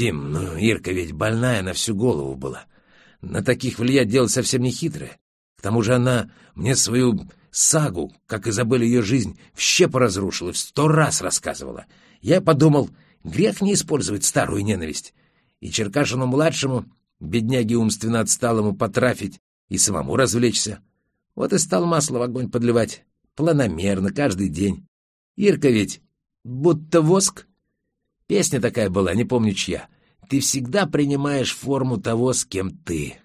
Дим, ну Ирка ведь больная на всю голову была. На таких влиять дело совсем не хитрое. К тому же она мне свою сагу, как Изабель ее жизнь, в щепу разрушила, в сто раз рассказывала. Я подумал, грех не использовать старую ненависть. И Черкашину-младшему, бедняге умственно отсталому, потрафить и самому развлечься. Вот и стал масло в огонь подливать. Планомерно, каждый день. Ирка ведь будто воск. Песня такая была, не помню чья. Ты всегда принимаешь форму того, с кем ты.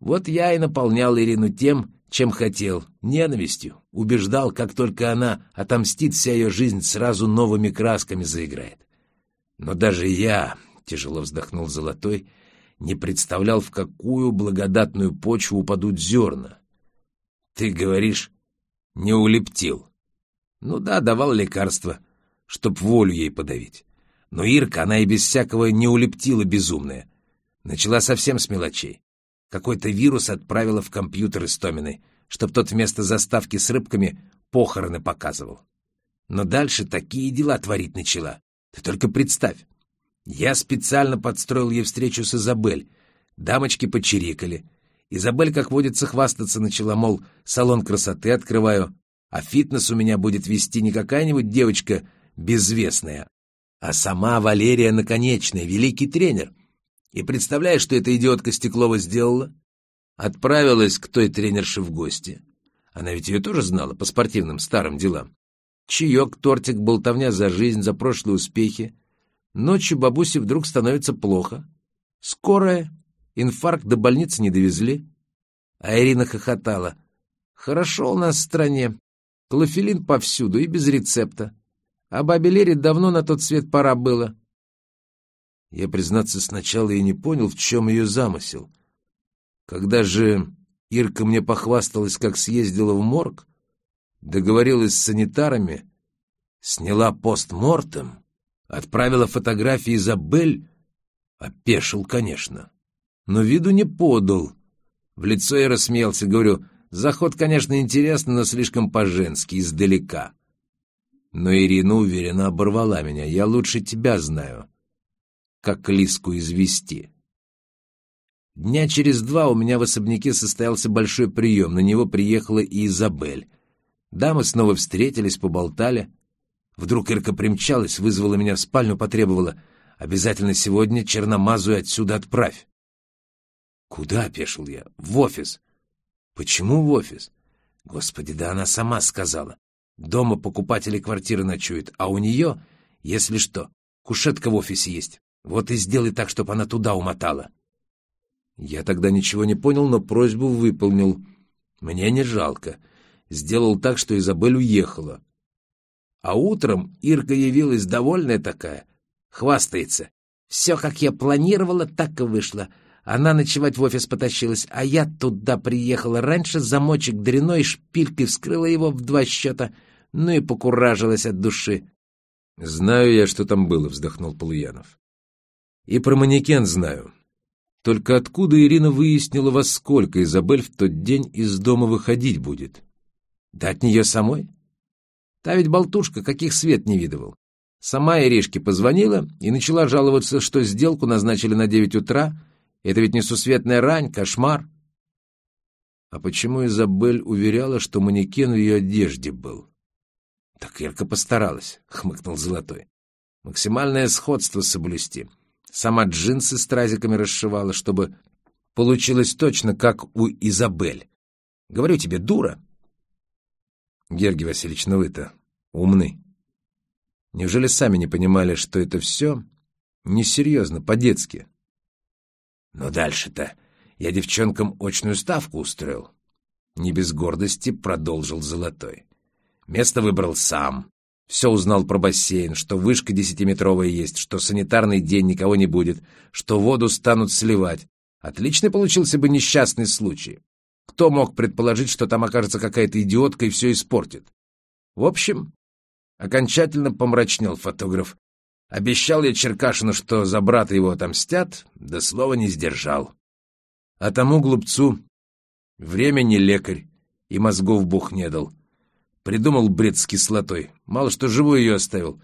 Вот я и наполнял Ирину тем, чем хотел, ненавистью. Убеждал, как только она отомстит, вся ее жизнь сразу новыми красками заиграет. Но даже я, — тяжело вздохнул Золотой, — не представлял, в какую благодатную почву упадут зерна. Ты говоришь, не улептил. Ну да, давал лекарства, чтоб волю ей подавить. Но Ирка, она и без всякого не улептила безумная. Начала совсем с мелочей. Какой-то вирус отправила в компьютер Истоминой, чтоб тот вместо заставки с рыбками похороны показывал. Но дальше такие дела творить начала. Ты только представь. Я специально подстроил ей встречу с Изабель. Дамочки почирикали. Изабель, как водится, хвастаться начала, мол, салон красоты открываю, а фитнес у меня будет вести не какая-нибудь девочка безвестная, а сама Валерия Наконечная, великий тренер. И представляешь, что эта идиотка Стеклова сделала? Отправилась к той тренерше в гости. Она ведь ее тоже знала по спортивным старым делам. Чаек, тортик, болтовня за жизнь, за прошлые успехи. Ночью бабусе вдруг становится плохо. Скорая, инфаркт до больницы не довезли. А Ирина хохотала. Хорошо у нас в стране. Клофелин повсюду и без рецепта. А бабе Лере давно на тот свет пора было. Я, признаться, сначала и не понял, в чем ее замысел. Когда же Ирка мне похвасталась, как съездила в морг, договорилась с санитарами, сняла постмортем, отправила фотографии Изабель, опешил, конечно, но виду не подал. В лицо я рассмеялся, говорю, заход, конечно, интересный, но слишком по-женски, издалека. Но Ирина уверенно оборвала меня. «Я лучше тебя знаю, как Лиску извести». Дня через два у меня в особняке состоялся большой прием. На него приехала и Изабель. Дамы снова встретились, поболтали. Вдруг Ирка примчалась, вызвала меня в спальню, потребовала. «Обязательно сегодня черномазую отсюда отправь». «Куда?» — опешил я. «В офис». «Почему в офис?» «Господи, да она сама сказала. Дома покупатели квартиры ночуют, а у нее, если что, кушетка в офисе есть. Вот и сделай так, чтобы она туда умотала. Я тогда ничего не понял, но просьбу выполнил. Мне не жалко. Сделал так, что Изабель уехала. А утром Ирка явилась довольная такая, хвастается. Все, как я планировала, так и вышло. Она ночевать в офис потащилась, а я туда приехала раньше, замочек дряной шпилькой вскрыла его в два счета, ну и покуражилась от души. — Знаю я, что там было, — вздохнул Полуянов. — И про манекен знаю. Только откуда Ирина выяснила, во сколько Изабель в тот день из дома выходить будет? Да от нее самой? Та ведь болтушка, каких свет не видывал. Сама Иришке позвонила и начала жаловаться, что сделку назначили на девять утра, это ведь несусветная рань, кошмар. А почему Изабель уверяла, что манекен в ее одежде был? Так Ирка постаралась, — хмыкнул Золотой. Максимальное сходство соблюсти. Сама джинсы с тразиками расшивала, чтобы получилось точно, как у Изабель. Говорю тебе, дура. Георгий Васильевич, ну вы-то умный. Неужели сами не понимали, что это все несерьезно, по-детски? Но дальше-то я девчонкам очную ставку устроил. Не без гордости продолжил Золотой. Место выбрал сам. Все узнал про бассейн, что вышка десятиметровая есть, что санитарный день никого не будет, что воду станут сливать. Отличный получился бы несчастный случай. Кто мог предположить, что там окажется какая-то идиотка и все испортит? В общем, окончательно помрачнел фотограф. Обещал я Черкашину, что за брата его отомстят, да слова не сдержал. А тому глупцу время не лекарь, и мозгов Бог не дал. Придумал бред с кислотой. Мало что живую ее оставил.